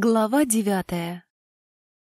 Глава девятая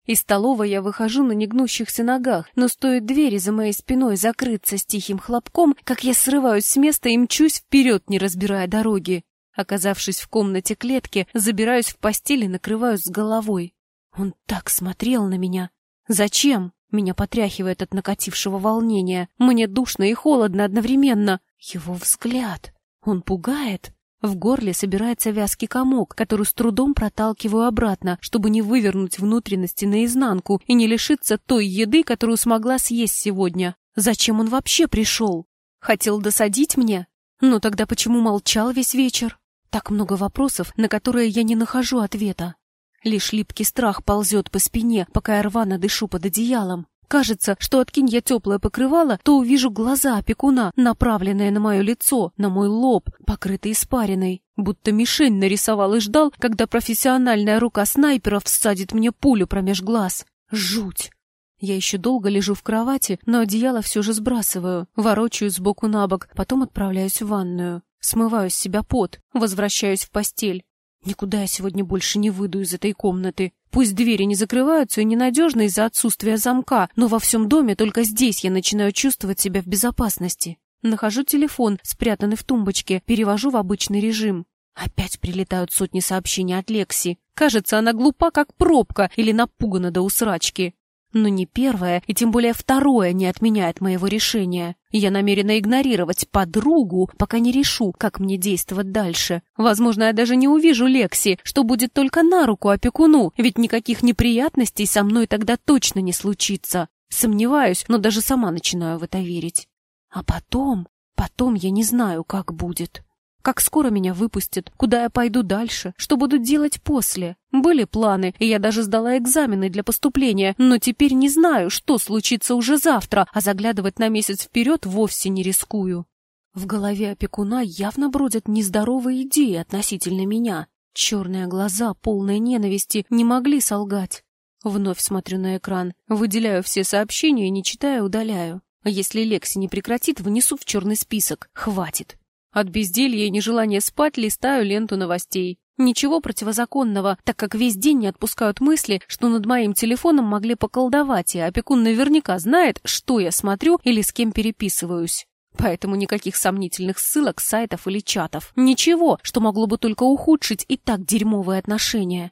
Из столовой я выхожу на негнущихся ногах, но стоит двери за моей спиной закрыться с тихим хлопком, как я срываюсь с места и мчусь вперед, не разбирая дороги. Оказавшись в комнате клетки, забираюсь в постель и накрываюсь с головой. Он так смотрел на меня. Зачем? Меня потряхивает от накатившего волнения. Мне душно и холодно одновременно. Его взгляд. Он пугает. В горле собирается вязкий комок, который с трудом проталкиваю обратно, чтобы не вывернуть внутренности наизнанку и не лишиться той еды, которую смогла съесть сегодня. Зачем он вообще пришел? Хотел досадить мне? Но тогда почему молчал весь вечер? Так много вопросов, на которые я не нахожу ответа. Лишь липкий страх ползет по спине, пока я рвано дышу под одеялом. Кажется, что откинь я теплое покрывало, то увижу глаза опекуна, направленные на мое лицо, на мой лоб, покрытый испариной. Будто мишень нарисовал и ждал, когда профессиональная рука снайпера всадит мне пулю промеж глаз. Жуть! Я еще долго лежу в кровати, но одеяло все же сбрасываю, ворочаюсь сбоку на бок, потом отправляюсь в ванную. Смываю с себя пот, возвращаюсь в постель. Никуда я сегодня больше не выйду из этой комнаты. Пусть двери не закрываются и ненадежны из-за отсутствия замка, но во всем доме только здесь я начинаю чувствовать себя в безопасности. Нахожу телефон, спрятанный в тумбочке, перевожу в обычный режим. Опять прилетают сотни сообщений от Лекси. Кажется, она глупа, как пробка, или напугана до усрачки. Но ни первое и тем более второе не отменяет моего решения. Я намерена игнорировать подругу, пока не решу, как мне действовать дальше. Возможно, я даже не увижу Лекси, что будет только на руку опекуну, ведь никаких неприятностей со мной тогда точно не случится. Сомневаюсь, но даже сама начинаю в это верить. А потом, потом я не знаю, как будет. Как скоро меня выпустят, куда я пойду дальше, что буду делать после. Были планы, и я даже сдала экзамены для поступления, но теперь не знаю, что случится уже завтра, а заглядывать на месяц вперед вовсе не рискую. В голове опекуна явно бродят нездоровые идеи относительно меня. Черные глаза, полные ненависти, не могли солгать. Вновь смотрю на экран, выделяю все сообщения, не читая, удаляю. Если Лекси не прекратит, внесу в черный список. Хватит. От безделья и нежелания спать листаю ленту новостей. Ничего противозаконного, так как весь день не отпускают мысли, что над моим телефоном могли поколдовать, и опекун наверняка знает, что я смотрю или с кем переписываюсь. Поэтому никаких сомнительных ссылок, сайтов или чатов. Ничего, что могло бы только ухудшить и так дерьмовые отношения.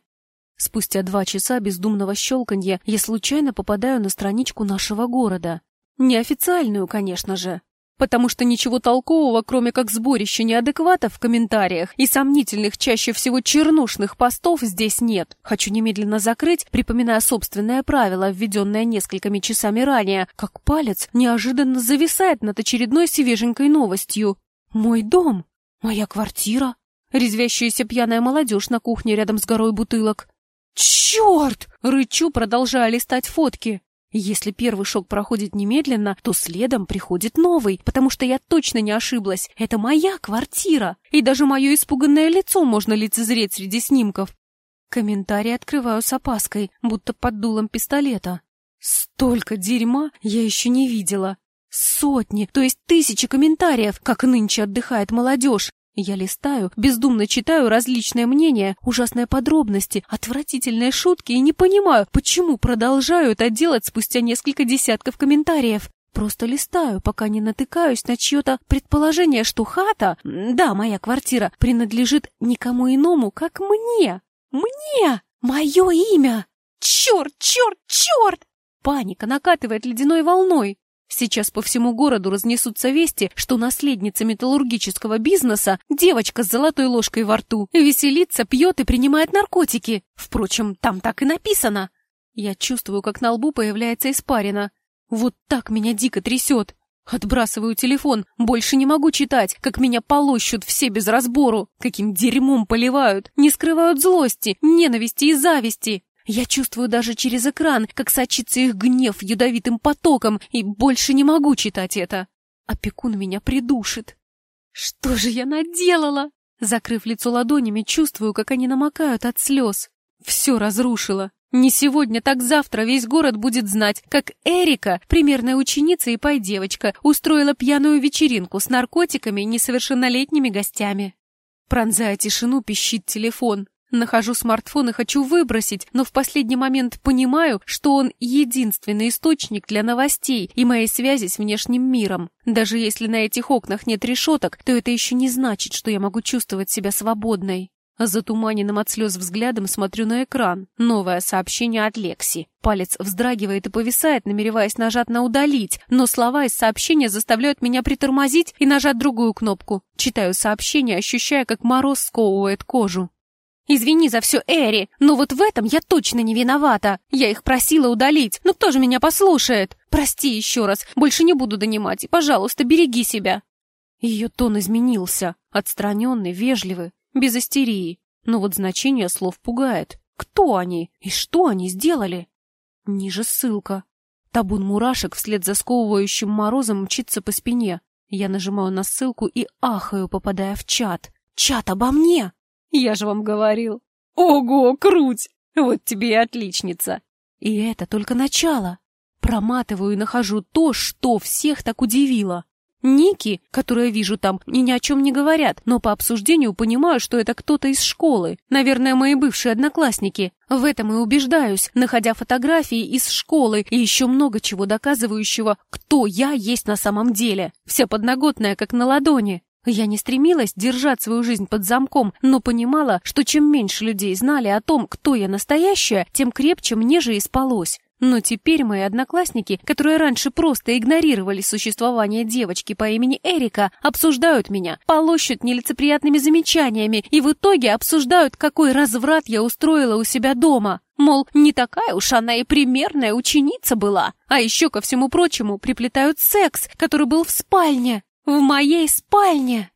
Спустя два часа бездумного щелканья я случайно попадаю на страничку нашего города. Неофициальную, конечно же потому что ничего толкового, кроме как сборища неадекватов в комментариях и сомнительных, чаще всего чернушных постов здесь нет. Хочу немедленно закрыть, припоминая собственное правило, введенное несколькими часами ранее, как палец неожиданно зависает над очередной свеженькой новостью. «Мой дом! Моя квартира!» Резвящаяся пьяная молодежь на кухне рядом с горой бутылок. «Черт!» — рычу, продолжая листать фотки. Если первый шок проходит немедленно, то следом приходит новый, потому что я точно не ошиблась. Это моя квартира, и даже мое испуганное лицо можно лицезреть среди снимков. Комментарий открываю с опаской, будто под дулом пистолета. Столько дерьма я еще не видела. Сотни, то есть тысячи комментариев, как нынче отдыхает молодежь. Я листаю, бездумно читаю различные мнения, ужасные подробности, отвратительные шутки и не понимаю, почему продолжаю это делать спустя несколько десятков комментариев. Просто листаю, пока не натыкаюсь на чье-то предположение, что хата, да, моя квартира, принадлежит никому иному, как мне. Мне! Мое имя! Черт, черт, черт! Паника накатывает ледяной волной. Сейчас по всему городу разнесутся вести, что наследница металлургического бизнеса, девочка с золотой ложкой во рту, веселится, пьет и принимает наркотики. Впрочем, там так и написано. Я чувствую, как на лбу появляется испарина. Вот так меня дико трясет. Отбрасываю телефон, больше не могу читать, как меня полощут все без разбору, каким дерьмом поливают, не скрывают злости, ненависти и зависти. Я чувствую даже через экран, как сочится их гнев ядовитым потоком, и больше не могу читать это. Опекун меня придушит. Что же я наделала? Закрыв лицо ладонями, чувствую, как они намокают от слез. Все разрушила. Не сегодня, так завтра весь город будет знать, как Эрика, примерная ученица и пай-девочка, устроила пьяную вечеринку с наркотиками и несовершеннолетними гостями. Пронзая тишину, пищит телефон. Нахожу смартфон и хочу выбросить, но в последний момент понимаю, что он единственный источник для новостей и моей связи с внешним миром. Даже если на этих окнах нет решеток, то это еще не значит, что я могу чувствовать себя свободной. Затуманенным от слез взглядом смотрю на экран. Новое сообщение от Лекси. Палец вздрагивает и повисает, намереваясь нажать на «удалить», но слова из сообщения заставляют меня притормозить и нажать другую кнопку. Читаю сообщение, ощущая, как мороз сковывает кожу. «Извини за все, Эри, но вот в этом я точно не виновата. Я их просила удалить, но кто же меня послушает? Прости еще раз, больше не буду донимать, и, пожалуйста, береги себя». Ее тон изменился, отстраненный, вежливый, без истерии. Но вот значение слов пугает. Кто они и что они сделали? Ниже ссылка. Табун мурашек вслед за сковывающим морозом мчится по спине. Я нажимаю на ссылку и ахаю, попадая в чат. Чат обо мне! Я же вам говорил. Ого, круть! Вот тебе и отличница. И это только начало. Проматываю и нахожу то, что всех так удивило. Ники, которые вижу там, ни о чем не говорят, но по обсуждению понимаю, что это кто-то из школы. Наверное, мои бывшие одноклассники. В этом и убеждаюсь, находя фотографии из школы и еще много чего доказывающего, кто я есть на самом деле. Вся подноготная, как на ладони. Я не стремилась держать свою жизнь под замком, но понимала, что чем меньше людей знали о том, кто я настоящая, тем крепче мне же и спалось. Но теперь мои одноклассники, которые раньше просто игнорировали существование девочки по имени Эрика, обсуждают меня, полощут нелицеприятными замечаниями и в итоге обсуждают, какой разврат я устроила у себя дома. Мол, не такая уж она и примерная ученица была. А еще, ко всему прочему, приплетают секс, который был в спальне. В моей спальне!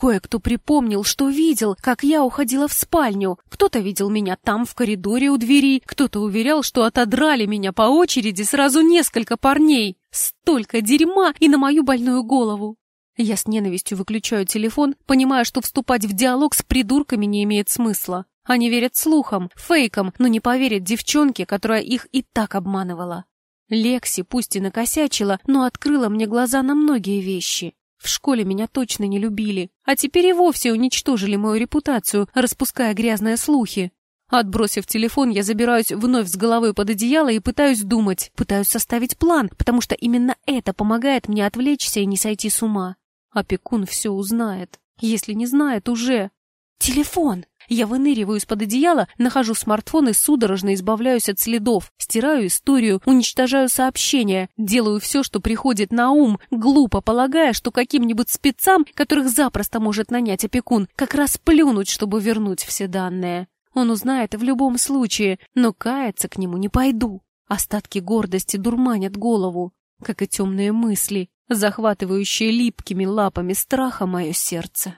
Кое-кто припомнил, что видел, как я уходила в спальню. Кто-то видел меня там, в коридоре у двери, кто-то уверял, что отодрали меня по очереди сразу несколько парней. Столько дерьма и на мою больную голову. Я с ненавистью выключаю телефон, понимая, что вступать в диалог с придурками не имеет смысла. Они верят слухам, фейкам, но не поверят девчонке, которая их и так обманывала. Лекси пусть и накосячила, но открыла мне глаза на многие вещи. В школе меня точно не любили, а теперь и вовсе уничтожили мою репутацию, распуская грязные слухи. Отбросив телефон, я забираюсь вновь с головой под одеяло и пытаюсь думать, пытаюсь составить план, потому что именно это помогает мне отвлечься и не сойти с ума. Опекун все узнает. Если не знает уже. Телефон! Я выныриваю из-под одеяла, нахожу смартфон и судорожно избавляюсь от следов, стираю историю, уничтожаю сообщения, делаю все, что приходит на ум, глупо полагая, что каким-нибудь спецам, которых запросто может нанять опекун, как раз плюнуть, чтобы вернуть все данные. Он узнает в любом случае, но каяться к нему не пойду. Остатки гордости дурманят голову, как и темные мысли, захватывающие липкими лапами страха мое сердце.